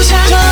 lose.